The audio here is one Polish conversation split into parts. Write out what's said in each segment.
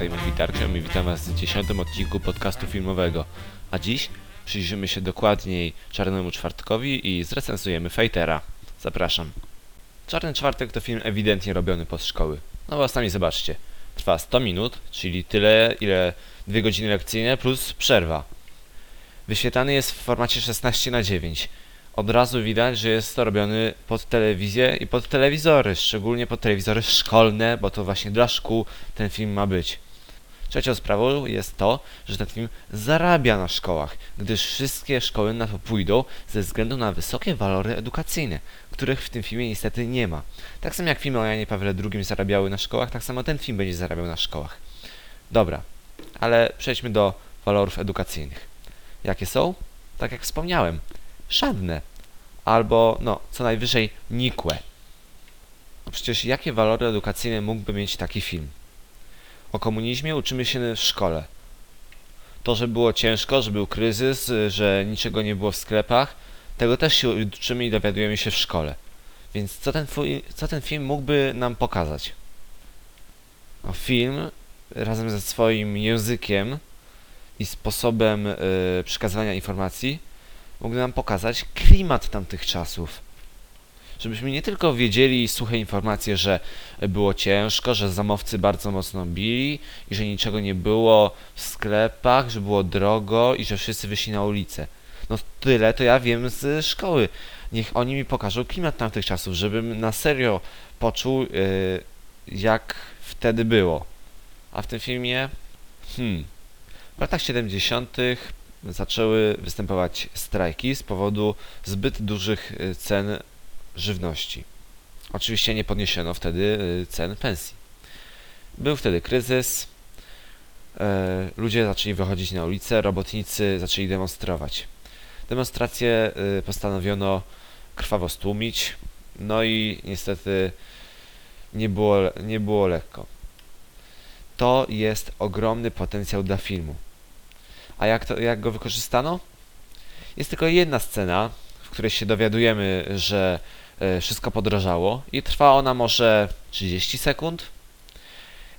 tutaj Witarkiem i witam Was w dziesiątym odcinku podcastu filmowego. A dziś przyjrzymy się dokładniej Czarnemu Czwartkowi i zrecenzujemy Fightera. Zapraszam. Czarny Czwartek to film ewidentnie robiony pod szkoły. No bo sami zobaczcie. Trwa 100 minut, czyli tyle, ile dwie godziny lekcyjne plus przerwa. Wyświetlany jest w formacie 16 na 9 od razu widać, że jest to robiony pod telewizję i pod telewizory, szczególnie pod telewizory szkolne, bo to właśnie dla szkół ten film ma być. Trzecią sprawą jest to, że ten film zarabia na szkołach, gdyż wszystkie szkoły na to pójdą ze względu na wysokie walory edukacyjne, których w tym filmie niestety nie ma. Tak samo jak filmy o Janie Pawle II zarabiały na szkołach, tak samo ten film będzie zarabiał na szkołach. Dobra, ale przejdźmy do walorów edukacyjnych. Jakie są? Tak jak wspomniałem, żadne. Albo, no, co najwyżej nikłe. No przecież jakie walory edukacyjne mógłby mieć taki film? O komunizmie uczymy się w szkole. To, że było ciężko, że był kryzys, że niczego nie było w sklepach, tego też się uczymy i dowiadujemy się w szkole. Więc co ten, co ten film mógłby nam pokazać? No, film razem ze swoim językiem i sposobem yy, przekazywania informacji mógł nam pokazać klimat tamtych czasów. Żebyśmy nie tylko wiedzieli suche informacje, że było ciężko, że zamowcy bardzo mocno bili i że niczego nie było w sklepach, że było drogo i że wszyscy wyszli na ulicę. No tyle to ja wiem z szkoły. Niech oni mi pokażą klimat tamtych czasów, żebym na serio poczuł, yy, jak wtedy było. A w tym filmie, hmm, w latach 70 zaczęły występować strajki z powodu zbyt dużych y, cen żywności. Oczywiście nie podniesiono wtedy y, cen pensji. Był wtedy kryzys, e, ludzie zaczęli wychodzić na ulicę, robotnicy zaczęli demonstrować. Demonstracje y, postanowiono krwawo stłumić, no i niestety nie było, nie było lekko. To jest ogromny potencjał dla filmu. A jak, to, jak go wykorzystano? Jest tylko jedna scena, w której się dowiadujemy, że e, wszystko podrożało i trwa ona może 30 sekund.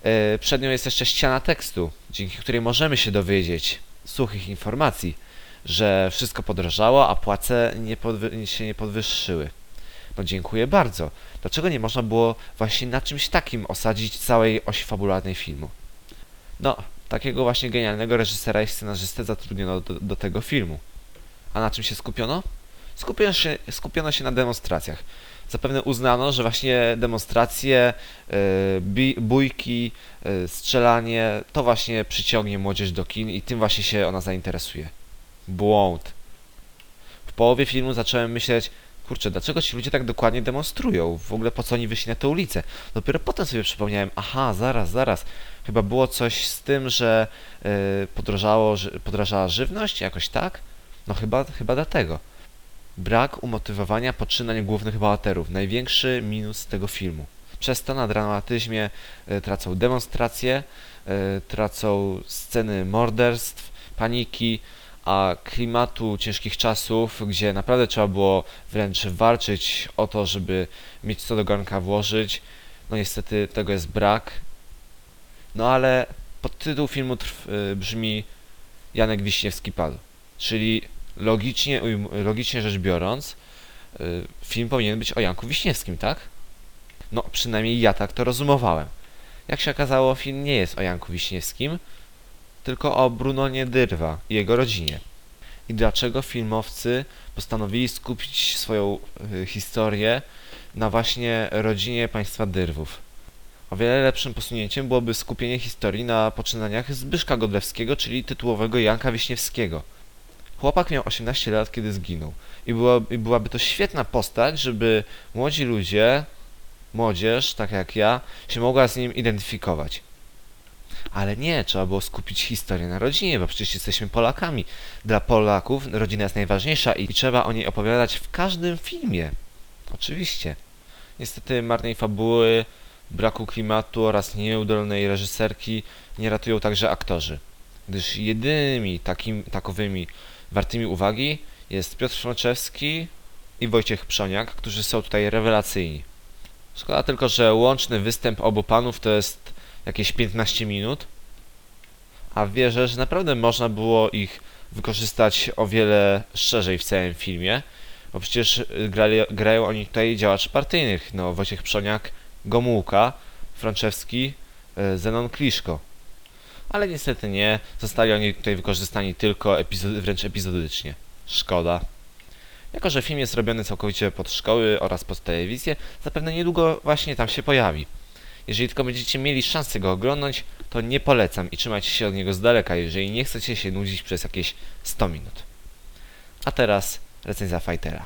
E, przed nią jest jeszcze ściana tekstu, dzięki której możemy się dowiedzieć suchych informacji, że wszystko podrożało, a płace nie się nie podwyższyły. No dziękuję bardzo. Dlaczego nie można było właśnie na czymś takim osadzić całej osi fabularnej filmu? No, Takiego właśnie genialnego reżysera i scenarzystę zatrudniono do, do tego filmu. A na czym się skupiono? Skupiono się, skupiono się na demonstracjach. Zapewne uznano, że właśnie demonstracje, yy, bójki, yy, strzelanie to właśnie przyciągnie młodzież do kin i tym właśnie się ona zainteresuje. Błąd. W połowie filmu zacząłem myśleć, kurczę, dlaczego ci ludzie tak dokładnie demonstrują? W ogóle po co oni wyszli na tę ulicę? Dopiero potem sobie przypomniałem, aha, zaraz, zaraz, chyba było coś z tym, że yy, podrożało, podrażała żywność, jakoś tak? No chyba, chyba dlatego. Brak umotywowania poczynań głównych bohaterów. Największy minus tego filmu. Przez to na dramatyzmie y, tracą demonstracje, y, tracą sceny morderstw, paniki, a klimatu ciężkich czasów, gdzie naprawdę trzeba było wręcz walczyć o to, żeby mieć co do garnka włożyć, no niestety tego jest brak. No ale podtytuł filmu y, brzmi Janek Wiśniewski padł, czyli logicznie, logicznie rzecz biorąc, y, film powinien być o Janku Wiśniewskim, tak? No, przynajmniej ja tak to rozumowałem. Jak się okazało, film nie jest o Janku Wiśniewskim, tylko o Brunonie Dyrwa i jego rodzinie. I dlaczego filmowcy postanowili skupić swoją y, historię na właśnie rodzinie państwa Dyrwów. O wiele lepszym posunięciem byłoby skupienie historii na poczynaniach Zbyszka Godlewskiego, czyli tytułowego Janka Wiśniewskiego. Chłopak miał 18 lat, kiedy zginął. I, I byłaby to świetna postać, żeby młodzi ludzie, młodzież, tak jak ja, się mogła z nim identyfikować. Ale nie, trzeba było skupić historię na rodzinie, bo przecież jesteśmy Polakami. Dla Polaków rodzina jest najważniejsza i trzeba o niej opowiadać w każdym filmie. Oczywiście. Niestety marnej fabuły, braku klimatu oraz nieudolnej reżyserki nie ratują także aktorzy. Gdyż jedynymi takim, takowymi wartymi uwagi jest Piotr Franczewski i Wojciech Przoniak, którzy są tutaj rewelacyjni. Szkoda tylko, że łączny występ obu panów to jest jakieś 15 minut, a wierzę, że naprawdę można było ich wykorzystać o wiele szerzej w całym filmie, bo przecież y, grali, grają oni tutaj działaczy partyjnych, no Wojciech Przoniak, Gomułka, Franczewski, y, Zenon Kliszko. Ale niestety nie, zostali oni tutaj wykorzystani tylko epizod wręcz epizodycznie. Szkoda. Jako, że film jest robiony całkowicie pod szkoły oraz pod telewizję, zapewne niedługo właśnie tam się pojawi. Jeżeli tylko będziecie mieli szansę go oglądać, to nie polecam i trzymajcie się od niego z daleka, jeżeli nie chcecie się nudzić przez jakieś 100 minut. A teraz recenzja Fightera.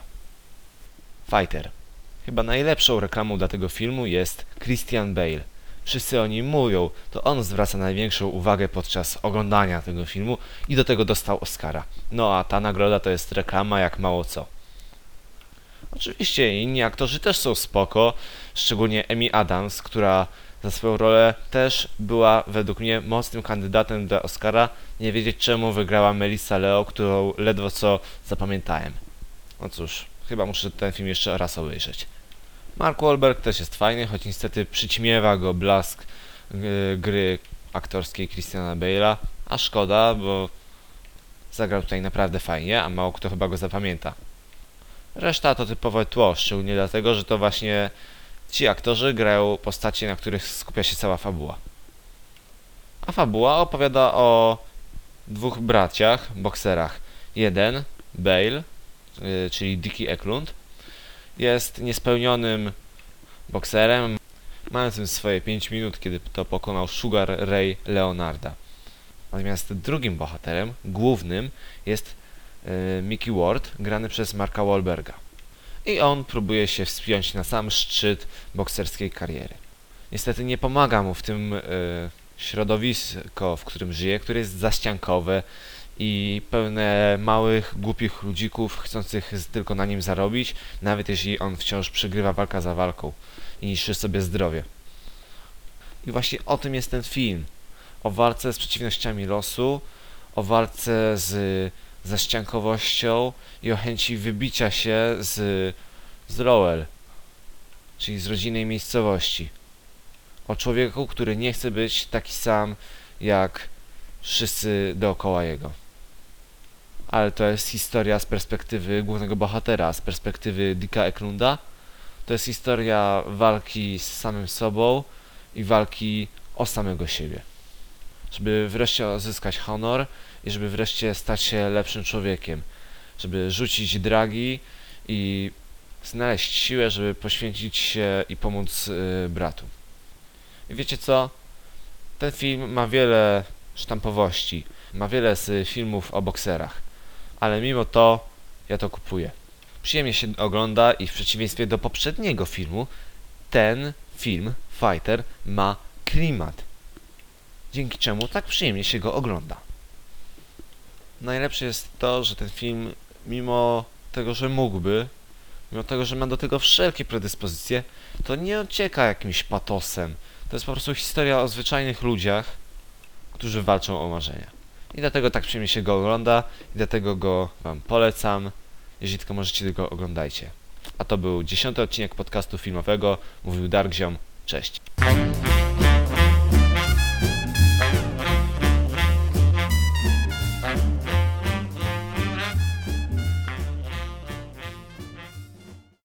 Fighter. Chyba najlepszą reklamą dla tego filmu jest Christian Bale. Wszyscy o nim mówią, to on zwraca największą uwagę podczas oglądania tego filmu i do tego dostał Oscara. No a ta nagroda to jest reklama jak mało co. Oczywiście inni aktorzy też są spoko, szczególnie Amy Adams, która za swoją rolę też była według mnie mocnym kandydatem do Oscara. Nie wiedzieć czemu wygrała Melissa Leo, którą ledwo co zapamiętałem. No cóż, chyba muszę ten film jeszcze raz obejrzeć. Mark Wahlberg też jest fajny, choć niestety przyćmiewa go blask y, gry aktorskiej Christiana Bale'a, a szkoda, bo zagrał tutaj naprawdę fajnie, a mało kto chyba go zapamięta. Reszta to typowe tło, szczególnie dlatego, że to właśnie ci aktorzy grają postacie, na których skupia się cała fabuła. A fabuła opowiada o dwóch braciach, bokserach. Jeden, Bale, y, czyli Dickie Eklund, jest niespełnionym bokserem, mającym swoje 5 minut, kiedy to pokonał Sugar Ray Leonarda. Natomiast drugim bohaterem, głównym, jest y, Mickey Ward, grany przez Marka Wahlberga. I on próbuje się wspiąć na sam szczyt bokserskiej kariery. Niestety nie pomaga mu w tym y, środowisko, w którym żyje, które jest zaściankowe i pełne małych, głupich ludzików chcących tylko na nim zarobić, nawet jeśli on wciąż przegrywa walka za walką i niszczy sobie zdrowie. I właśnie o tym jest ten film. O walce z przeciwnościami losu, o walce z zaściankowością i o chęci wybicia się z, z Rowell, czyli z rodzinnej miejscowości. O człowieku, który nie chce być taki sam jak wszyscy dookoła jego. Ale to jest historia z perspektywy głównego bohatera, z perspektywy Dicka Eklunda. To jest historia walki z samym sobą i walki o samego siebie. Żeby wreszcie odzyskać honor i żeby wreszcie stać się lepszym człowiekiem. Żeby rzucić dragi i znaleźć siłę, żeby poświęcić się i pomóc y, bratu. I wiecie co? Ten film ma wiele sztampowości, ma wiele z filmów o bokserach, ale mimo to ja to kupuję. Przyjemnie się ogląda i w przeciwieństwie do poprzedniego filmu, ten film, Fighter, ma klimat. Dzięki czemu tak przyjemnie się go ogląda. Najlepsze jest to, że ten film, mimo tego, że mógłby, mimo tego, że ma do tego wszelkie predyspozycje, to nie ocieka jakimś patosem. To jest po prostu historia o zwyczajnych ludziach, którzy walczą o marzenia. I dlatego tak przyjemnie się go ogląda i dlatego go Wam polecam. Jeżeli tylko możecie, go oglądajcie. A to był dziesiąty odcinek podcastu filmowego. Mówił Dark Ziom. Cześć.